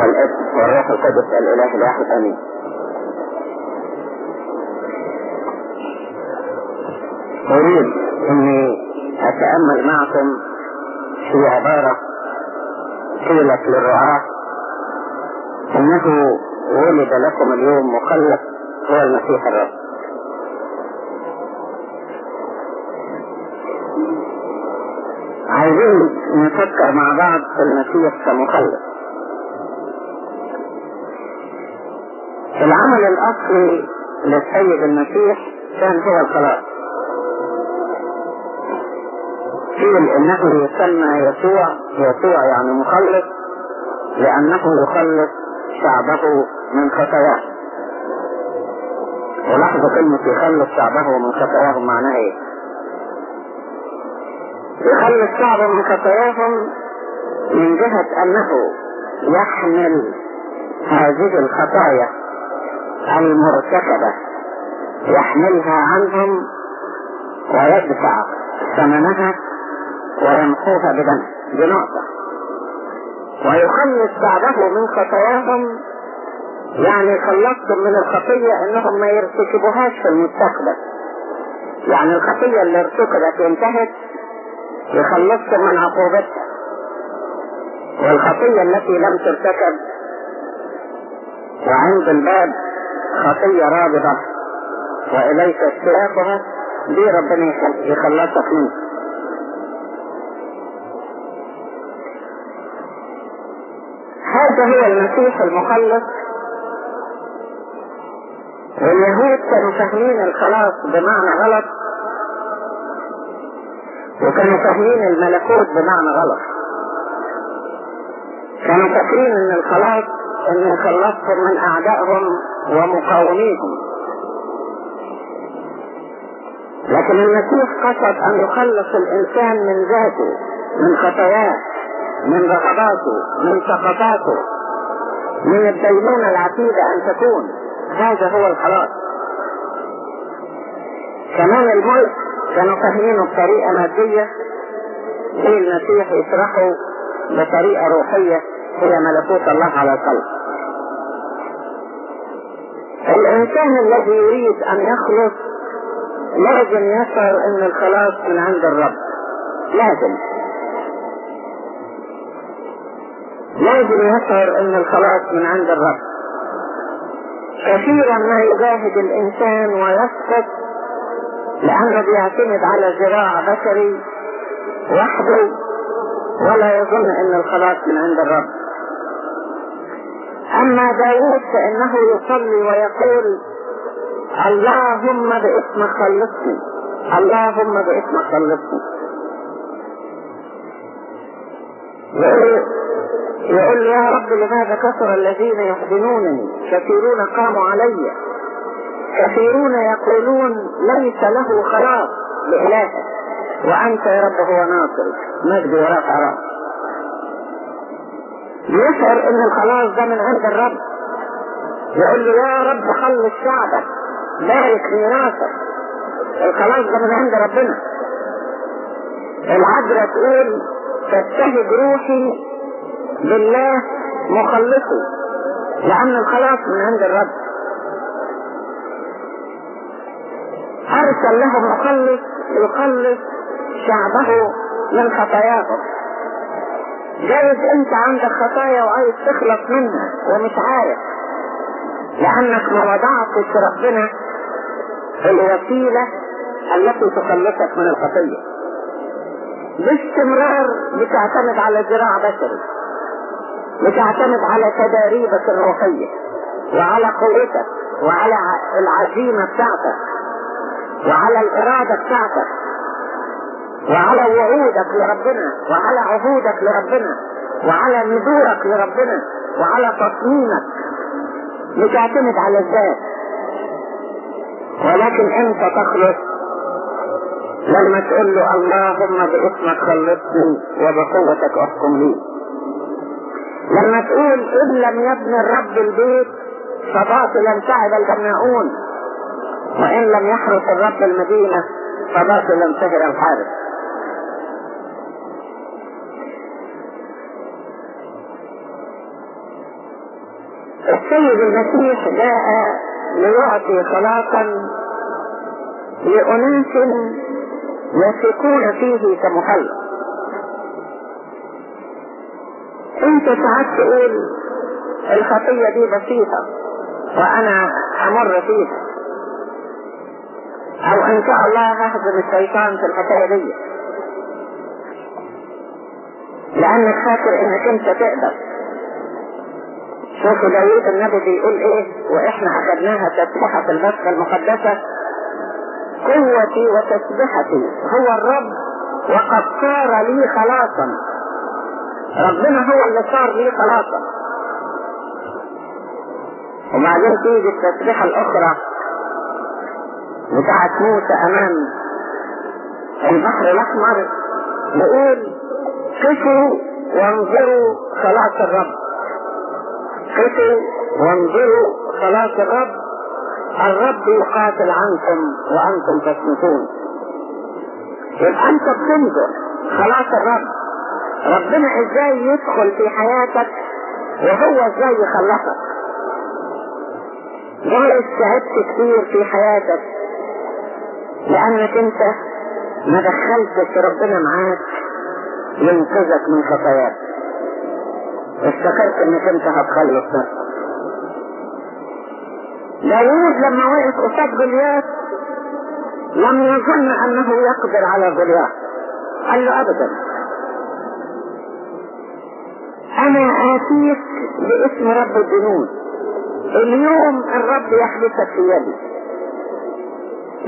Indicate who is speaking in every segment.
Speaker 1: والابن والروح القدس الإله الواحد آمين. أريد أني أتأمل معكم في عبارة قيلت للرعاة إنه ولد لكم اليوم مخلف هو المسيح الرب. عايزين نفكر مع بعض في المسيح كمخلف. العمل الأصلي للسيد المسيح كان هو الخلاص. قيل انه يسمى يسوع يسوع يعني مخلص لأنه يخلص شعبه من خطاياه. ولاحظوا كلمة يخلص شعبه من خطاياهم معناها إيه؟ يخلص شعبه من خطاياهم من جهة أنه يحمل هذه الخطايا. المرتكبة يحملها عنهم ويدفع ثمنها ويمحوها بدمه بنقطة ويخلص شعبه من خطاياهم يعني خلصتم من الخطية إنهم ما يرتكبوهاش في المستقبل. يعني الخطية اللي ارتكبت وانتهت يخلصكم من عقوبتها. والخطية التي لم ترتكب وعند الباب خطية رابضة وإليك اشتراكها دي ربنا يخلصك منه هذا هو المسيح المخلص. واليهود كانوا فاهمين الخلاص بمعنى غلط. وكانوا فاهمين الملكوت بمعنى غلط. كانوا فاكرين إن الخلاص إن يخلصهم من أعدائهم. ومقاوميهم. لكن المسيح قصد أن يخلص الإنسان من ذاته من خطاياه من رغباته من سقطاته. من الدينونة العتيدة أن تكون. هذا هو الخلاص. كمان الملك كانوا فاهمينه بطريقة مادية في المسيح يشرحه بطريقة روحية هي ملكوت الله على الخلق الإنسان الذي يريد أن يخلص لازم يشعر أن الخلاص من عند الرب. لازم. لازم يشعر أن الخلاص من عند الرب. كثيرا ما يجاهد الإنسان ويسقط لأنه بيعتمد على ذراع بشري وحده ولا يظن أن الخلاص من عند الرب. أما داود فإنه يصلي ويقول اللهم باسمك خلصني اللهم باسمك خلصني يقول, يقول يا رب لماذا كثر الذين يحزنونني؟ كثيرون قاموا علي. كثيرون يقولون ليس له خلاص لإلهه وأنت يا رب هو ناصر. مجد ورفع رأس يشعر ان الخلاص ده من عند الرب. يقول له يا رب خلص شعبك. بارك ميراثك الخلاص ده من عند ربنا. العذراء تقول تبتهج روحي بالله مخلصي لأن الخلاص من عند الرب. أرسل له مخلص يخلص شعبه من خطاياهم جايز أنت عندك خطايا وعايز تخلص منها ومش عارف. لأنك ما وضعتش ربنا الوسيلة التي تخلصك من الخطية. باستمرار بتعتمد على ذراع بشري بتعتمد على تداريبك الروحية وعلى قوتك وعلى العزيمة بتاعتك وعلى الإرادة بتاعتك. وعلى وعودك لربنا وعلى عهودك لربنا وعلى نذورك لربنا وعلى تصميمك. بتعتمد على الذات. ولكن أنت تخلص. لما تقول له اللهم باسمك خلصني وبقوتك احكم لي. لما تقول إن لم يبني الرب البيت فباطلا تعب البناؤون وإن لم يحرس الرب المدينة فباطلا سهر الحارس. السيد المسيح جاء ليعطي خلاقا لأناس يثقون فيه كمخلص انت ساعات تقول الخطية دي بسيطة وأنا أمر فيها. أو إن شاء الله ههزم الشيطان في الحكاية دي. لأنك فاكر إنك أنت تقدر. شوفوا داوود النبي بيقول إيه؟ وإحنا اخذناها تسبحة في البسخة المقدسة. قوتي وتسبحتي هو الرب وقد صار لي خلاصا. ربنا هو اللي صار لي خلاصا. وبعدين تيجي التسبيحة الأخرى بتاعت موسى أمام البحر الأحمر. يقول قفوا وانظروا خلاص الرب. قفوا وانظروا خلاص الرب. الرب يقاتل عنكم وأنتم تصمتون يبقى أنت بتنظر خلاص الرب. ربنا إزاي يدخل في حياتك وهو إزاي يخلصك؟ جايز تعبت كتير في حياتك؟ لأنك أنت ما دخلتش ربنا معاك ينقذك من خطاياك. افتكرت انك انت هتخلص نفسك داوود لما وقف قصاد جولياث لم يظن أنه يقدر على جولياث قال له ابدا. أنا آتيك باسم رب الجنود. اليوم الرب يحبسك في يدي.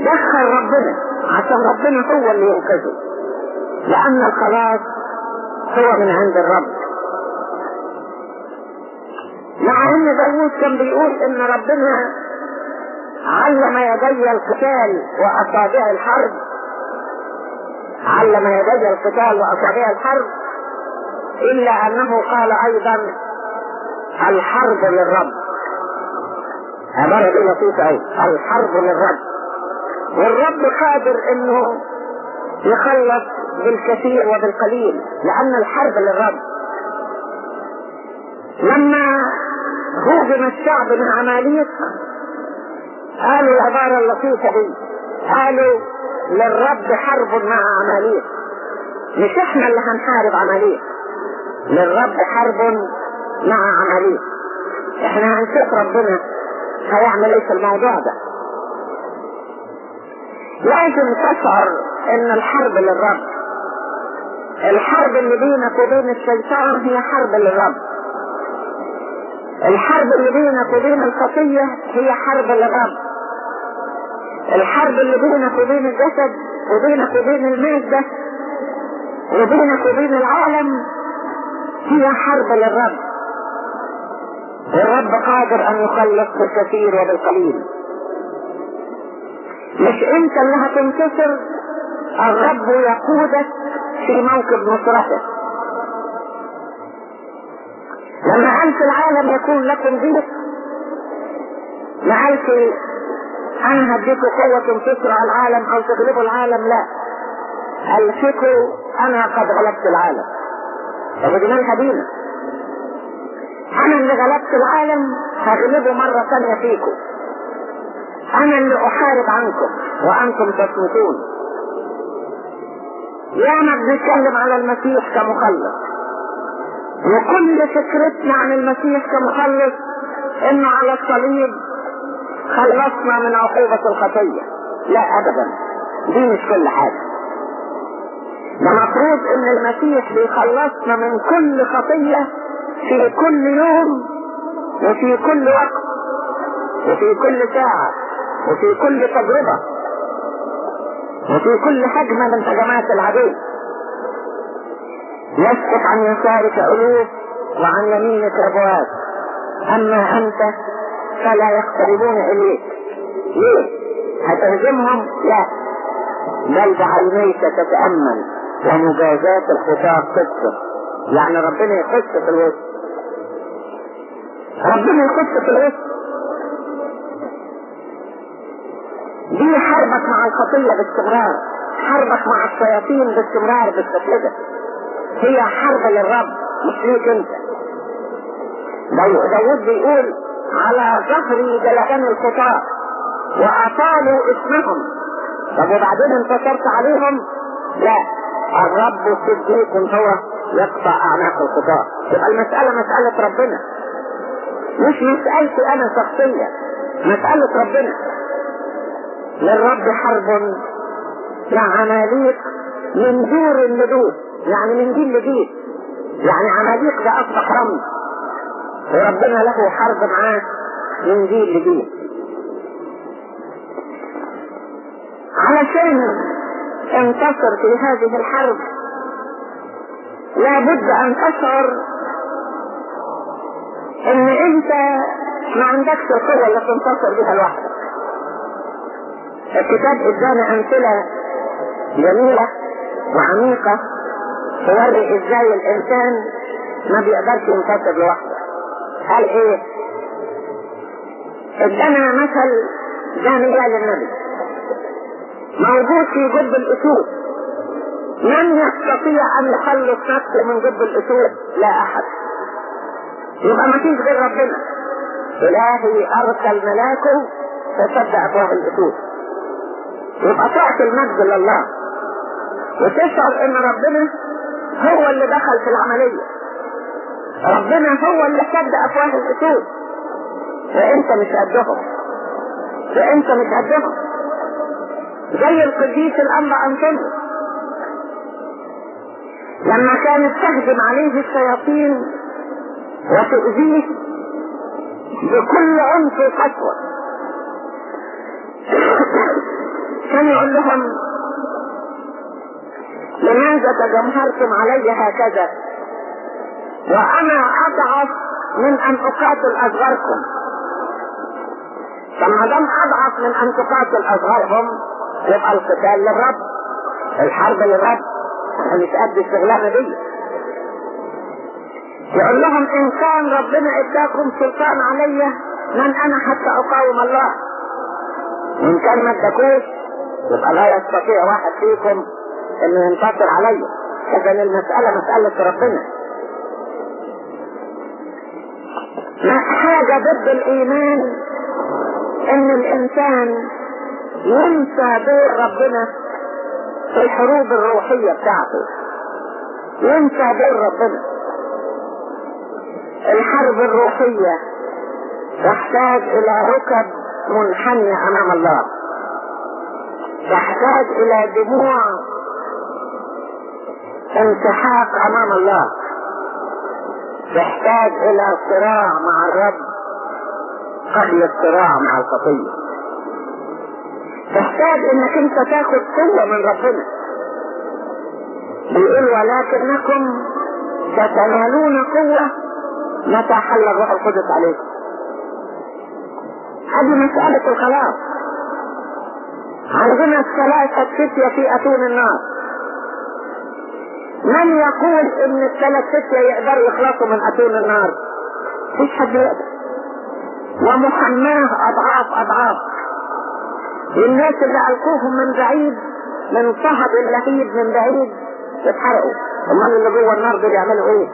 Speaker 1: دخل ربنا. عشان ربنا هو اللي ينقذه. لأن الخلاص هو من عند الرب. مع إن داوود كان بيقول إن ربنا علم يدي القتال وأصابع الحرب. علم يدي القتال وأصابع الحرب. إلا أنه قال أيضا الحرب للرب. عبارة دي لطيفة أوي الحرب للرب. والرب قادر إنه يخلص بالكثير وبالقليل لأن الحرب للرب. لما هوجم الشعب من عماليق قالوا العبارة اللطيفة دي قالوا للرب حرب مع عماليق مش إحنا اللي هنحارب عماليق للرب حرب مع عماليق إحنا هنشوف ربنا هيعمل إيه في الموضوع ده. لازم تشعر ان الحرب للرب. الحرب اللي بينك وبين الشيطان هي حرب للرب. الحرب اللي بينك وبين الخطية هي حرب للرب الحرب اللي بينك وبين الجسد وبينك وبين المادة وبينك وبين العالم هي حرب للرب والرب قادر أن يخلص بالكثير وبالقليل مش أنت اللي هتنتصر الرب يقودك في موكب نصرته لما في العالم يكون لكم ضيق ما قالش أنا هديكوا قوة على العالم أو تغلبوا العالم؟ لا. قال فيكوا أنا قد غلبت العالم. مالها بينا أنا اللي غلبت العالم هغلبه مرة ثانية فيكم. أنا اللي أحارب عنكم وأنتم تصمتون ياما بنتكلم على المسيح كمخلص. وكل فكرتنا عن المسيح كمخلص انه على الصليب خلصنا من عقوبة الخطية. لا ابدا. دي مش كل حاجة. ده مفروض إن المسيح بيخلصنا من كل خطية في كل يوم وفي كل وقت وفي كل ساعة وفي كل تجربة وفي كل هجمة من هجمات العدو. يسقط عن يسارك ألوف وعن يمينك ربوات أما أنت فلا يقتربون إليك. ليه؟ هتهزمهم؟ لا. بل بعينيك تتأمل. ومجازات الخطاة تبصر يعني ربنا يخش في الوسط. ربنا يخش في الوسط. دي حربك مع الخطية باستمرار. حربك مع الشياطين باستمرار بالشكل ده هي حرب للرب. مش ليك انت داود بيقول على ظهر جلدان القطاع. وأطالوا اسمهم. طب وبعدين انتصرت عليهم؟ لا. الرب صديق هو يقطع أعناق القطاع. يبقى المسألة مسألة ربنا. مش مسألتي أنا شخصيا. مسألة ربنا. للرب حرب. مع عماليق من دور لدور يعني من جيل لجيل. يعني عماليق ده أصبح رمز. وربنا له حرب معاه من جيل لجيل. علشان انتصر في هذه الحرب لابد أن تشعر إن أنت ما عندكش القوة اللي تنتصر بها لوحدك الكتاب إدانا أمثلة جميلة وعميقة توري إزاي الإنسان ما بيقدرش ينتصر لوحده؟ قال إيه؟ ادانا مثل دانيال النبي موجود في جب الأسود. من يستطيع أن يخلص نفسه من جب الأسود. لا أحد. يبقى ما فيش غير ربنا. إلهي أرسل ملاكه فسد ابواب الأسود. يبقى تعطي المجد لله. وتشعر إن ربنا هو اللي دخل في العملية. ربنا هو اللي سد أفواه الأسود. فأنت مش قدهم. فأنت مش قدهم. زي القديس الانبا انطونيوس لما كانت تهجم عليه الشياطين وتؤذيه بكل عنف وقسوة. كان يقول لهم لماذا تجمهرتم علي هكذا. وأنا أضعف من أن أقاتل أصغركم. فما دام أضعف من أن تقاتل أصغرهم يبقى القتال للرب الحرب للرب أنا مش قد الشغلانه دي. يقول لهم إن كان ربنا اداكم سلطان عليا من أنا حتى أقاوم الله؟ وان كان ما اداكوش يبقى لا يستطيع واحد فيكم إنه ينتصر عليا اذا المسألة مسألة ربنا. ما حاجة ضد الإيمان؟ إن الإنسان ينسى دور ربنا في الحروب الروحية بتاعته. ينسى دور ربنا. الحرب الروحية تحتاج إلى ركب منحنية أمام الله. تحتاج إلى دموع انسحاق أمام الله. تحتاج إلى صراع مع الرب. قبل الصراع مع الخطية. تحتاج إنك أنت تاخد قوة من ربنا. بيقول ولكنكم ستنالون قوة متى حل الروح القدس عليكم. هذه مسألة الخلاص. عندنا الثلاثة فتية في أتون النار. من يقول إن الثلاث فتية يقدروا يخلصوا من أتون النار. مفيش حد يقدر. ومحماه أضعاف أضعاف. الناس اللي ألقوهم من بعيد من صهد اللهيب من بعيد اتحرقوا أمال اللي جوه النار دول يعملوا إيه؟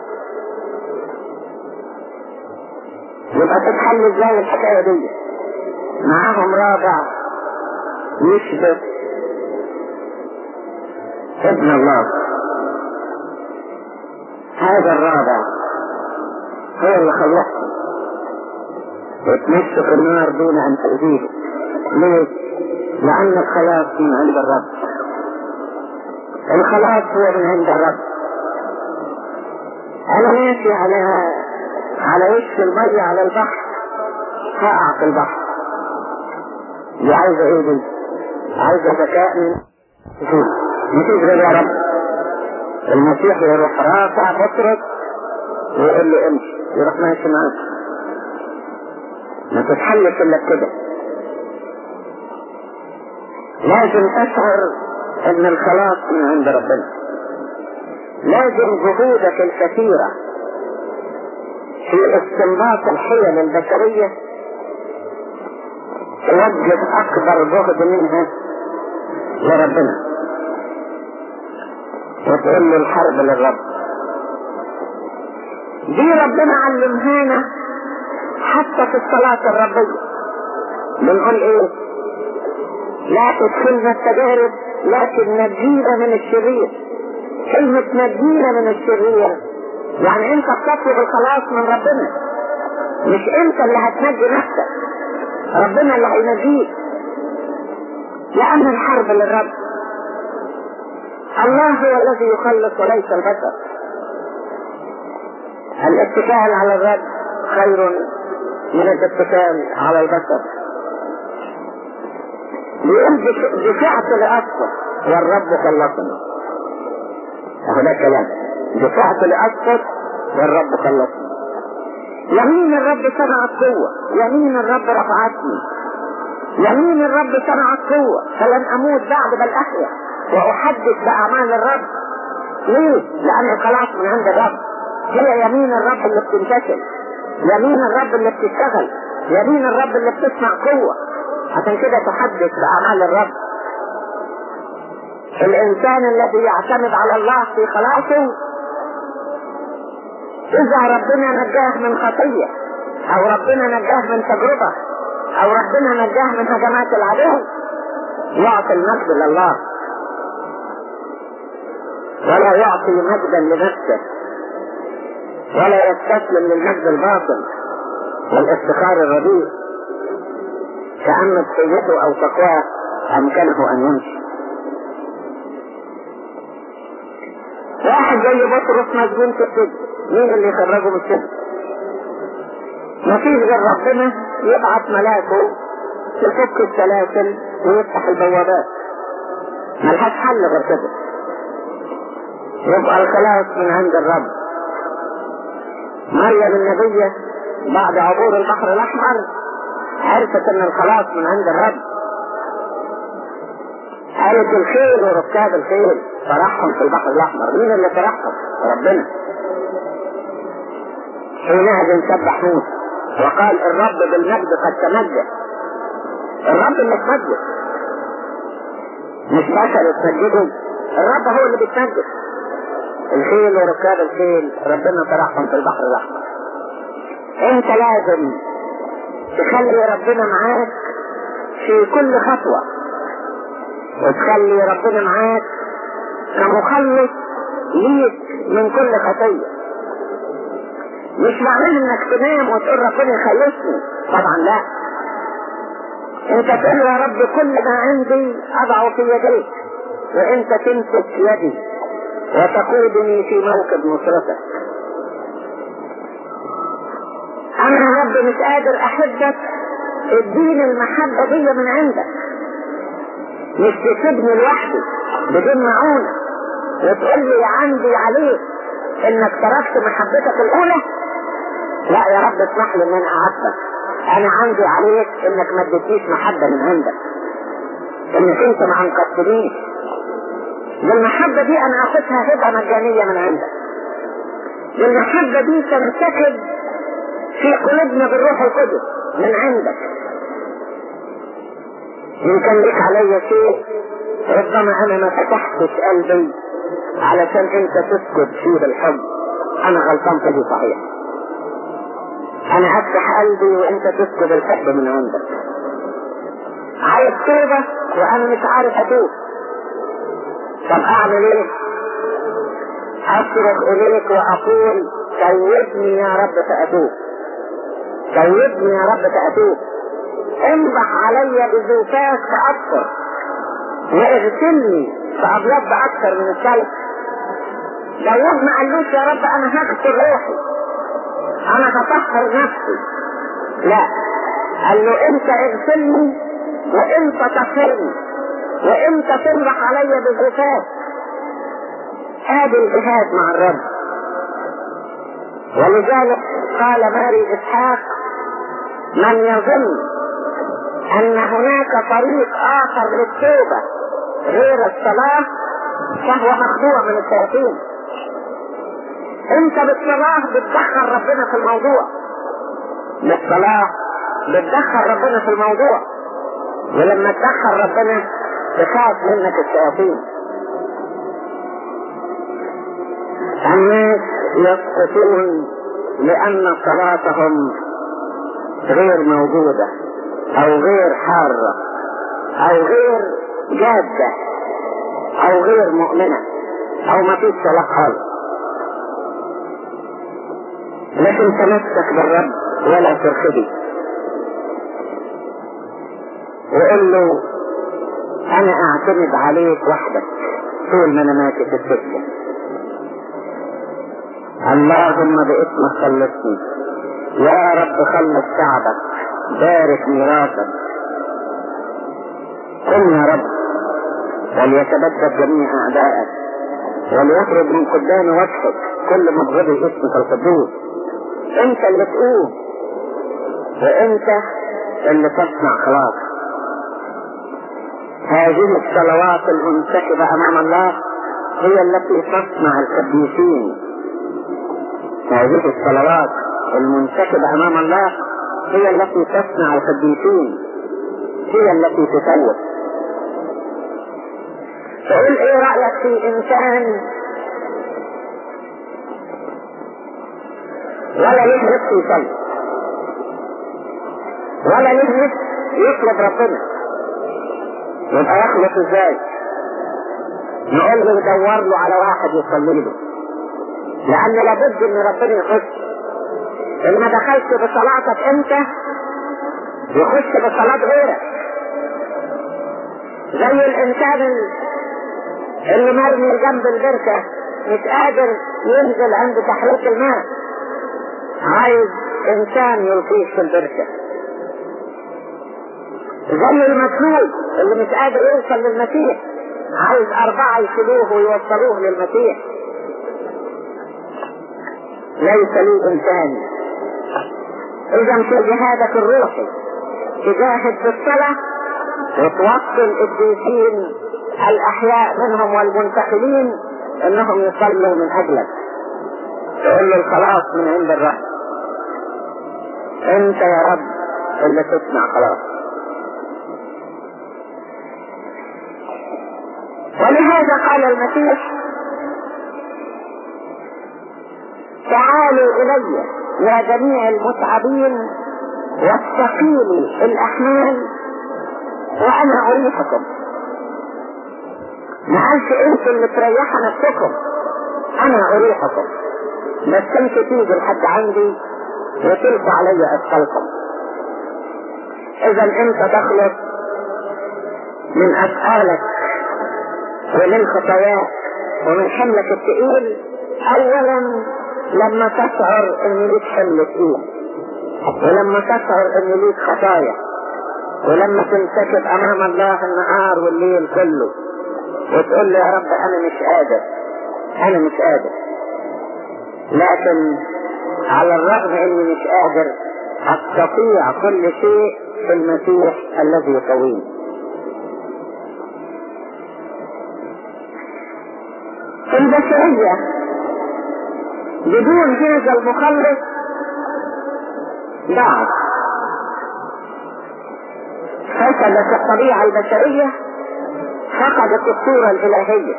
Speaker 1: يبقى تتحل إزاي الحكاية دي؟ معاهم رابع. يشبه ابن الله. هذا الرابع. هو اللي خلصه وتمشي في النار دون أن تأذيه. ليه؟ لأن الخلاص من عند الرب. الخلاص هو من عند الرب. أنا ماشي على على وش المية على البحر. هقع في البحر. دي عايزة إيه دي؟ عايزة ذكاء من غير يا رب المسيح يروح رافع بطرس ويقول له امشي يروح ماشي معاك. ما تتحلش إلا بكده. لازم تشعر إن الخلاص من عند ربنا. لازم جهودك الكثيرة في استنباط الحيل البشرية توجد أكبر جهد منها لربنا. وتقول له الحرب للرب. دي ربنا علمهانا حتى في الصلاة الربية. بنقول إيه؟ لا تدخلنا التجارب لكن نجينا من الشرير. كلمة نجينا من الشرير يعني أنت بتطلب الخلاص من ربنا. مش أنت اللي هتنجي نفسك ربنا اللي هينجيك. لأن الحرب للرب. الله هو الذي يخلص وليس البشر. الاتكال على الرب خير من الاتكال على البشر؟ بيقول دفعت لأسفل والرب خلصني اهو ده كلام. دفعت لأسفل والرب خلصني يمين الرب صنعت قوة. يمين الرب رفعتني. يمين الرب صنعت قوة. فلن أموت بعد بل أحيا وأحدث بأعمال الرب. ليه؟ لأن الخلاص من عند الرب. هي يمين الرب اللي بتنتشر. يمين الرب اللي بتشتغل. يمين الرب اللي بتصنع قوة. عشان كده تحدث بأعمال الرب. الإنسان الذي يعتمد على الله في خلاصه إذا ربنا نجاه من خطية أو ربنا نجاه من تجربة أو ربنا نجاه من هجمات العدو يعطي المجد لله. ولا يعطي مجدا لنفسه ولا يستسلم للمجد الباطل والافتخار الرديء كأن سيئته أو تقواه أمكنه أن يمشي. واحد زي بطرس مسجون في السجن مين اللي يخرجه من السجن؟ مفيش غير ربنا يبعث ملاكه يفك السلاسل ويفتح البوابات. ملهاش حل غير كده. يبقى الخلاص من عند الرب. مريم النبية بعد عبور البحر الأحمر عرفت أن الخلاص من عند الرب. قالت الخيل وركاب الخيل فرحهم في البحر الأحمر. مين اللي فرحهم؟ ربنا. حينئذ سبح موسى وقال الرب بالمجد قد تمجد. الرب اللي تمجد. مش بشر يتمجدوا الرب هو اللي بيتمجد. الخيل وركاب الخيل ربنا طرحهم في البحر الأحمر. انت لازم تخلي ربنا معاك في كل خطوة. وتخلي ربنا معاك كمخلص ليك من كل خطية. مش معناه إنك تنام وتقول ربنا يخلصني. طبعا لا. انت تقول يا رب كل ما عندي أضعه في يديك وأنت تمسك يدي. وتقودني في موكب نصرتك أنا يا رب مش قادر أحبك اديني المحبة دي من عندك. مش تسيبني لوحدي بدون معونة. وتقول لي عندي عليك إنك تركت محبتك الأولى؟ لا يا رب اسمح لي إن أنا اعاتبك أنا عندي عليك إنك ما اديتنيش محبة من عندك. إنك أنت ما أنقذتنيش. والمحبة دي أنا أخذها هبه مجانية من عندك. والمحبة دي تنسكب في قلوبنا بالروح القدس من عندك. إن كان لك علي شيء ربما أنا ما فتحتش قلبي علشان أنت تسكت فيه بالحب. أنا غلطان في دي صحيح. أنا أفتح قلبي وأنت تسكب الحب من عندك. عايز توبة وأنا مش عارف أتوب. طب اعمل إيه اصرخ إليك وأقول توبني يا رب فأتوب. توبني يا رب فأتوب. انضح علي بزوفاك فأكثر. واغسلني فأبيض أكثر من الثلج. داود ما قالوش يا رب أنا هغسل روحي. أنا هطهر نفسي. لا. قال له إنت اغسلني وإنت طهرني وانت تنضح علي بزكاة هذا الجهاد مع الرب. ولذلك قال ماري إسحاق من يظن أن هناك طريق آخر للتوبة غير الصلاة فهو مخدوع من الشياطين أنت بالصلاة بتدخل ربنا في الموضوع. بالصلاة بتدخل ربنا في الموضوع. ولما تدخل ربنا تخاف منك الشياطين. الناس يسقطون لأن صلاتهم غير موجودة أو غير حارة أو غير جادة أو غير مؤمنة أو ما فيش لكن تمسك بالرب ولا ترخدي وقل له أنا أعتمد عليك وحدك طول ما أنا ماشي في السكه اللهم باسمك خلصني. يا رب خلص شعبك بارك ميراثك. قم يا رب وليتبدد جميع أعدائك وليخرج من قدام وجهك كل مبغض اسمك القدوس انت اللي تقوم وانت اللي تصنع خلاص. هذه الصلوات المنتخبة أمام الله هي التي تصنع القديسين هذه الصلوات المنتخبة أمام الله هي التي تصنع القديسين هي التي تسوق تقول إيه رأيك في انسان ولا نفس يصلي ولا نفس يطلب ربنا. يبقى يخلص إزاي نقول له ندور له على واحد يصلي له لأن لابد ان ربنا يخش. اللي ما دخلش بصلاتك أنت يخش بصلاة غيرك. زي الإنسان اللي مرمي جنب البركة مش قادر ينزل عند تحريك الماء. عايز إنسان يلقيه في البركة. زي المسلول اللي مش قادر يوصل للمسيح. عايز أربعة يشيلوه ويوصلوه للمسيح. ليس لي إنسان. إذا في جهادك الروحي تجاهد بالصلاة وتوصل القديسين الأحياء منهم والمنتقلين إنهم يصلوا من أجلك. تقول له الخلاص من عند الرب. أنت يا رب اللي تصنع خلاص. ولهذا قال المسيح؟ تعالوا إلي يا جميع المتعبين والثقيل الأحمال وأنا أريحكم. ما قالش أنتوا اللي تريحوا نفسكم أنا أريحكم. بس انت تيجي لحد عندي وتلقى علي اثقالكم اذا أنت تخلص من اثقالك ومن خطاياك ومن حملك الثقيل اولا لما تشعر ان ليك حمل ثقيل ولما تشعر ان ليك خطايا. ولما تنسكب أمام الله النهار والليل كله. وتقول له يا رب أنا مش قادر. أنا مش قادر. لكن على الرغم إني مش قادر أستطيع كل شيء في المسيح الذي يقويني البشرية. بدون هذا المخلص ضعف فسدت الطبيعة البشرية؟ فقدت الصورة الإلهية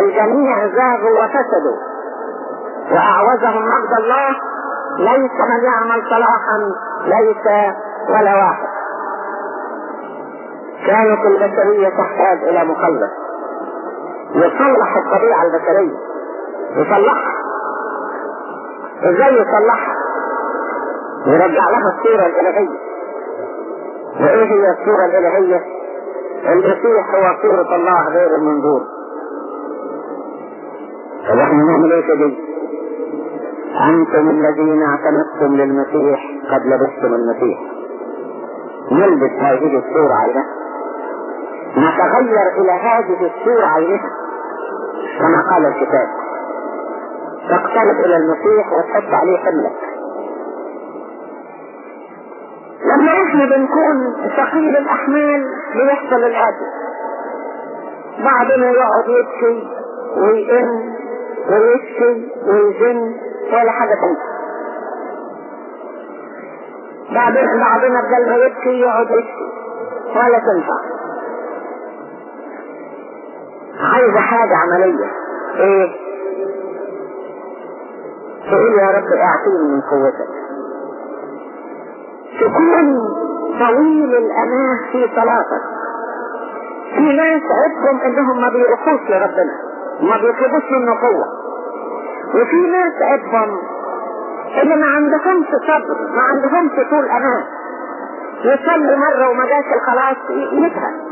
Speaker 1: الجميع زاغوا وفسدوا. وأعوزهم مجد الله ليس من يعمل صلاحا ليس ولا واحد. كانت البشرية تحتاج إلى مخلص. يصلح الطبيعة البشرية. يصلحها. إزاي يصلحها؟ يرجع لها الصورة الإلهية. وإيه هي الصورة الإلهية؟ المسيح هو صورة الله غير المنظور. إحنا نعمل إيه كده أنتم الذين اعتمدتم للمسيح قد لبستم المسيح. نلبس هذه الصورة عينها نتغير إلى هذه الصورة عينها. كما قال الكتاب. تقترب إلى المسيح وتحط عليه حملك لما إحنا بنكون ثقيل الأحمال بيحصل العدل. بعضنا يقعد يبكي ويئن ويشكي ويزن ولا حاجة تنفع بعضنا بدل ما يبكي يقعد يشكي ولا تنفع. عايزة حاجة عملية. إيه؟ تقول يا رب أعطيني من قوتك. تكون طويل الأناه في صلاتك. في ناس عدهم إنهم ما بيقفوش لربنا ما بيطلبوش منه قوة. وفي ناس عدهم اللي ما عندهمش صبر ما عندهمش طول أمان يصلي مرة وما جاش الخلاص يزهق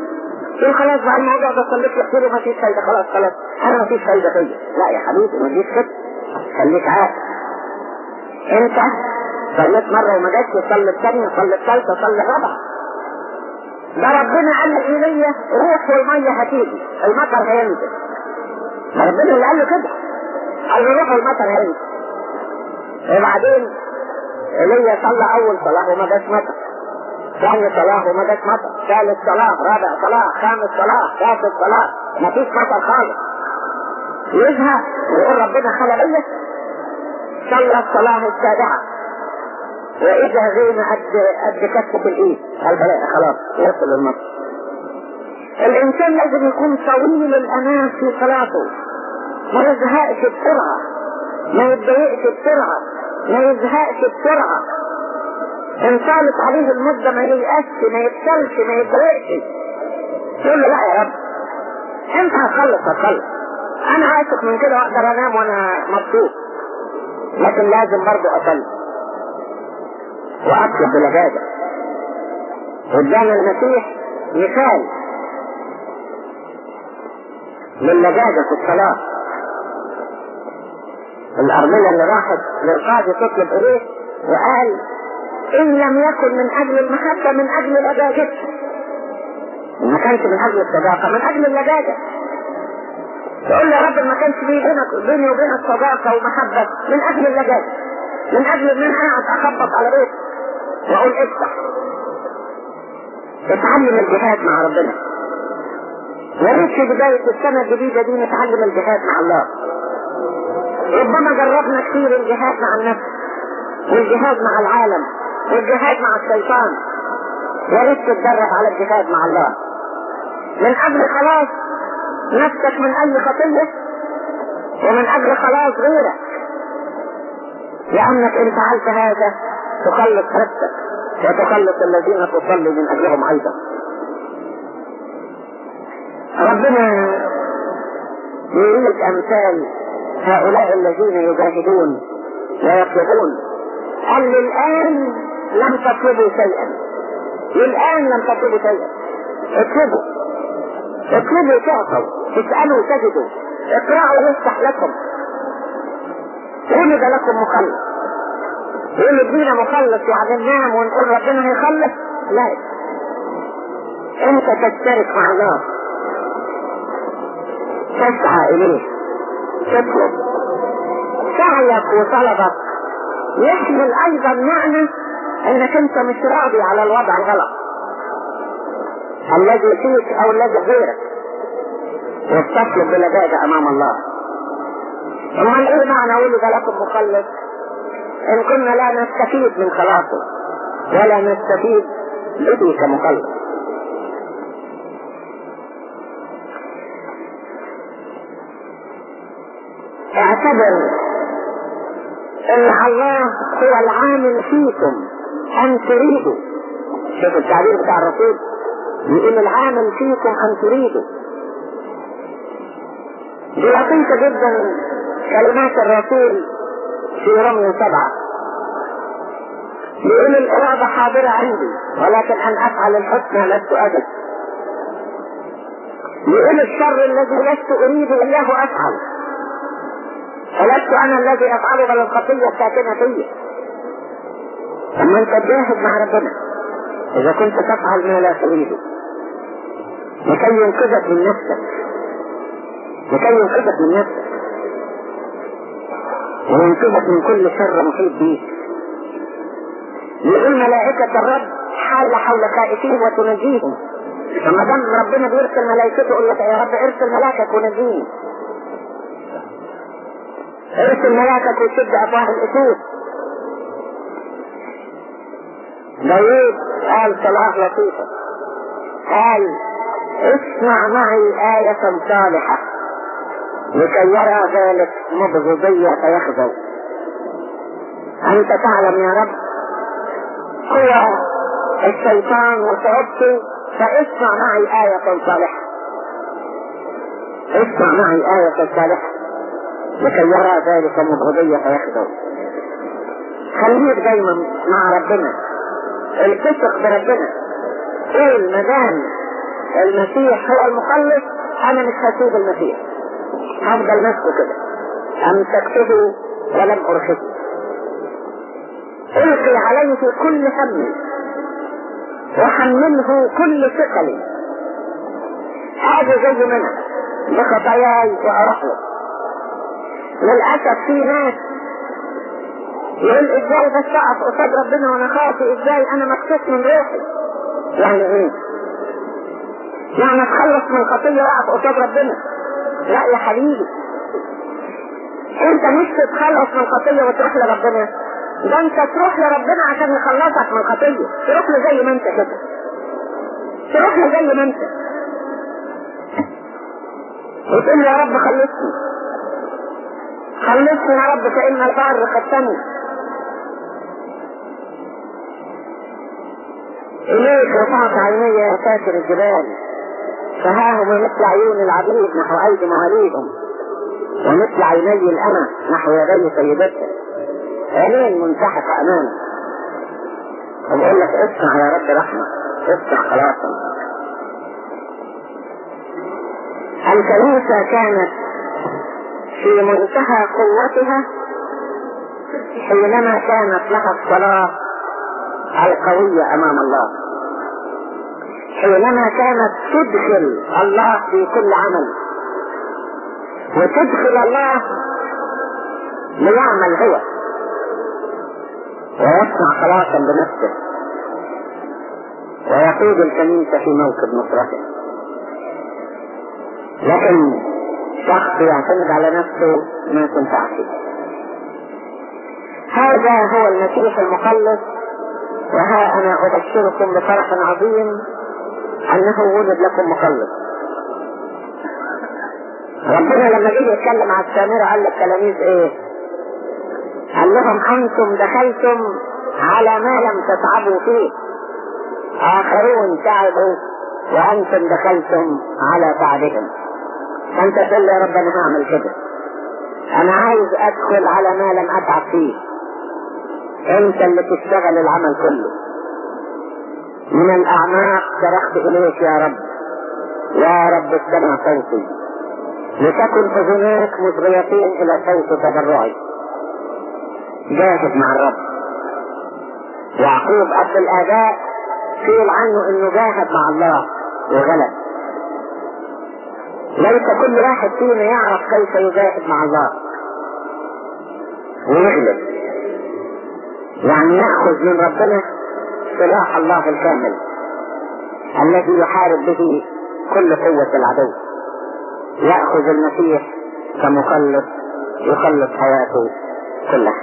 Speaker 1: يقول خلاص بقى الموضوع ده صليت كتير وما فيش فايدة. خلاص خلاص. أنا ما فيش فايدة؟ فيا لا يا حبيبي ما تجيش كده خليك عاقل. انت صليت مرة وما جاتش صلي الثانية صلي الثالثة صلي الرابعة ده ربنا قال لإيليا روح والمية هتيجي. المطر هينزل. ربنا اللي قال له كده. قال له روح والمطر هينزل. وبعدين ايليا صلى أول صلاة وما جاش مطر. ثاني صلاة وما جاش مطر. ثالث صلاة رابع صلاة خامس صلاة سادس صلاة. ما فيش مطر خالص. يزهق ويقول ربنا خلق إيه صلى الصلاة السابعة. وإذا غينا قد قد كتف الإيد. قال بلا خلاص يصل المطر. الإنسان لازم يكون طويل الأمان في صلاته. ما يزهقش بسرعة. ما يتضايقش بسرعة. ما يزهقش بسرعة. إن طالت عليه المدة ما ييأسش ما يفشلش ما يتضايقش يقول له لا يا رب. أنت هتخلص هتخلص أنا عاشق من كده وأقدر أنام وأنا مبسوط. لكن لازم برضه أصلي وأطلب بلجاجة قدام المسيح مثال للجاجة في الصلاة. الأرملة اللي راحت للقاضي تطلب إليه وقال إن لم يكن من أجل المحبة من أجل لجاجتها ما كانش من أجل الصداقة من أجل اللجاجة تقول يا رب ما كانش بينك بيني وبينك صداقة ومحبة من أجل اللجاجة من أجل إن أنا قاعد أخبط على بيت وأقول افتح. اتعلم الجهاد مع ربنا. يا ريت في بداية السنة الجديدة دي نتعلم الجهاد مع الله. ربما جربنا كثير الجهاد مع النفس والجهاد مع العالم. والجهاد مع الشيطان. يا ريت تتدرب على الجهاد مع الله. من أجل خلاص نفسك من اي خطية ومن أجل خلاص غيرك. لأنك إن فعلت هذا تخلص نفسك وتخلص الذين تصلي من أجلهم أيضا. ربنا يريد امثال هؤلاء الذين يجاهدون ويطلبون. قال الآن لم تطلبوا شيئا. الآن لم تطلبوا شيئا. اطلبوا. اطلبوا تعطوا اسألوا تجدوا. اقرأوا يفتح لكم. ولد لكم مخلص يقول ادينا مخلص يعني ننام ونقول ربنا هيخلص لا. انت تشترك مع الله. تسعى إليه. تطلب. سعيك وطلبك. يحمل أيضا معنى إنك أنت مش راضي على الوضع الغلط الذي فيك أو الذي غيرك. وبتطلب بلجاجة أمام الله. امال إيه معنى ولد لكم مخلص. إن كنا لا نستفيد من خلاصه. ولا نستفيد به كمخلص اعتبر إن الله هو العامل فيكم. أن تريدوا شوف التعبير بتاع الرسول. يقول العامل فيكم أن تريدوا دي لطيفة جدا. كلمات الرسول في رمي سبعة. يقول الإرادة حاضرة عندي. ولكن أن أفعل الحسنى لست أجد. يقول الشر الذي لست أريد إياه أفعل. فلست أنا الذي أفعله بل الخطية الساكنة فيا لما أنت تجاهد مع ربنا. إذا كنت تفعل ما لا تريده لكي ينقذك من نفسك. لكي ينقذك من نفسك. وينقذك من كل شر محيط بيك يقول ملائكة الرب حال حول خائفين وتنجيهم. فما دام ربنا بيرسل ملائكته يقول لك يا رب ارسل ملاكك ونجيني. ارسل ملاكك وشد افواه الاسود داوود قال صلاة لطيفة. قال اسمع معي آية صالحة. لكي يرى ذلك مبغضية فيخزل أنت تعلم يا رب. قوى الشيطان وصعوبته فاسمع معي آية صالحة. اسمع معي آية صالحة. لكي يرى ذلك مبغضية فيخدم خليك دايما مع ربنا. التصق بربنا قول ما دام المسيح هو المخلص أنا مش هسيب المسيح. هفضل نفسه كده. امسكته ولم ارشده ألقي عليه كل همي وحمله كل ثقلي هذا زي منها بخطاياي وأروح له للأسف في ناس يقول إزاي اقف قصاد ربنا وأنا خاطي إزاي أنا مكسوف من روحي. يعني إيه؟ يعني أتخلص من الخطية وأقف قصاد ربنا. لا يا حبيبي. أنت مش تتخلص من الخطية وتروح لربنا. ده أنت تروح لربنا عشان يخلصك من الخطية. تروح له زي ما أنت كده. تروح له زي ما أنت. وتقول يا رب خلصني. خلصني يا رب فإن البر قتلني إليك رفعت عيني يا ساتر الجبال. فها هم مثل عيون العبيد نحو أيدي مواليدهم ومثل عيني الأمة نحو يدي سيدتها عينين منسحقة أمامي. وبقول لك اسمع يا رب رحمة اسمع خلاصا. الكنيسة كانت في منتهى قوتها حينما كانت لها الصلاة القوية أمام الله. حينما كانت تدخل الله في كل عمل وتدخل الله ليعمل هو ويصنع خلاصا بنفسه. ويقود الكنيسة في موكب نصرته. لكن شخص يعتمد على نفسه ما تنفع فيه هذا هو المسيح المخلص وها أنا أبشركم بفرح عظيم أنه ولد لكم مخلص. ربنا لما جه يتكلم على السامرة قال للتلاميذ إيه؟ قال لهم أنتم دخلتم على ما لم تتعبوا فيه. آخرون تعبوا وأنتم دخلتم على تعبهم فانت تقول يا رب أنا هعمل كده. أنا عايز أدخل على ما لم أتعب فيه. انت اللي تشتغل العمل كله. من الاعماق صرخت اليك يا رب. يا رب استمع صوتي لتكن اذناك مصغيتين إلى صوت تضرعي جاهد مع الرب. يعقوب اب الاباء قيل عنه انه جاهد مع الله وغلب ليس كل واحد فينا يعرف كيف يجاهد مع الله. ويغلب يعني يأخذ من ربنا سلاح الله الكامل الذي يحارب به كل قوة العدو. يأخذ المسيح كمخلص يخلص حياته كلها.